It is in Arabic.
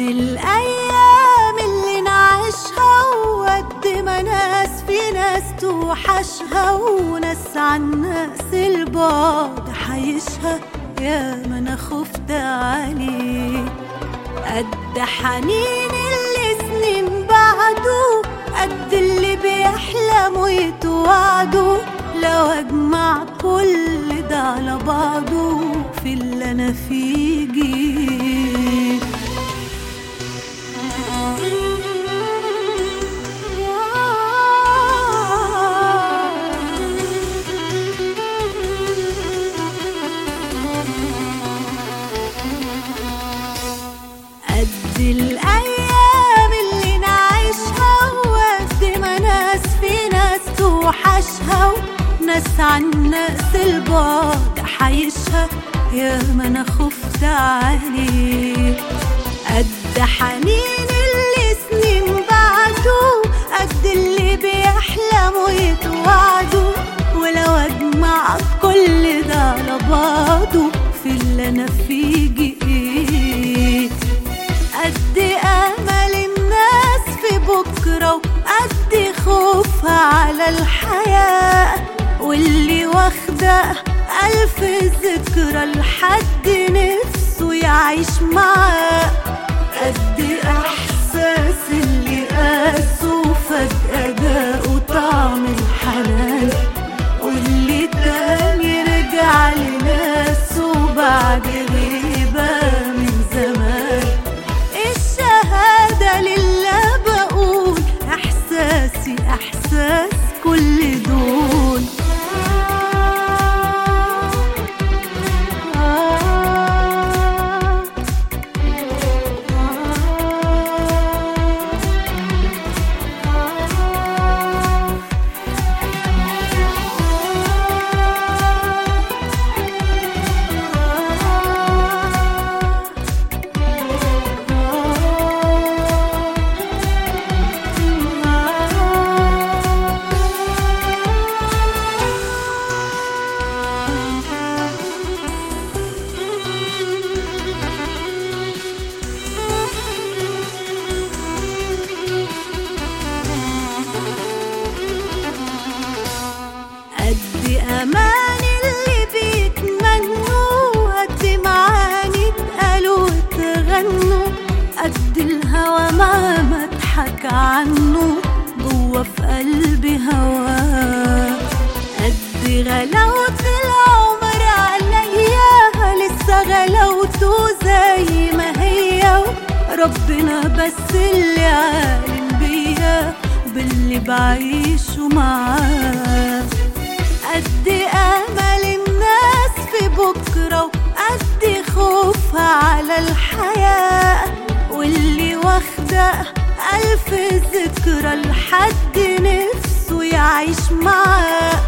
قد الأيام اللي نعيشها وقد ما ناس في ناس توحشها وناس عن ناس البعد حيشها. يا ما أنا خفت عليه قد حنين اللي سنين بعده قد اللي بيحلموا يتوعدوا. لو أجمع كل ده على بعضه في اللي أنا فيه جيه قد الأيام اللي نعيشها وقد ما ناس في ناس توحشها وناس عن ناس البعد حيشها يا ما أنا خفت عليه قد حنين اللي سنين بعده قد اللي بيحلموا يتوعدوا ولو أجمع كل ده على بعضه في اللي أنا فيه. على الحياة واللي واخدة ألف ذكرى لحد نفسه يعيش معاه. قد إحساس اللي قاسه فجأة جاءه طعم الحنان. واللي تاني رجع لناسه بعد غيبة من زمان. الشهادة لله بقول إحساسي إحساس كل دول. قد الهوى ما مضحك عنه جوه في قلبي هواه قد غلاوة العمر عليا لسه غلاوته زي ما هي. ربنا بس اللي عالم بيا باللي بعيشه معاه. قد امل الناس في بكرة وقد خوفها ألف ذكرى لحد نفسه يعيش معاه.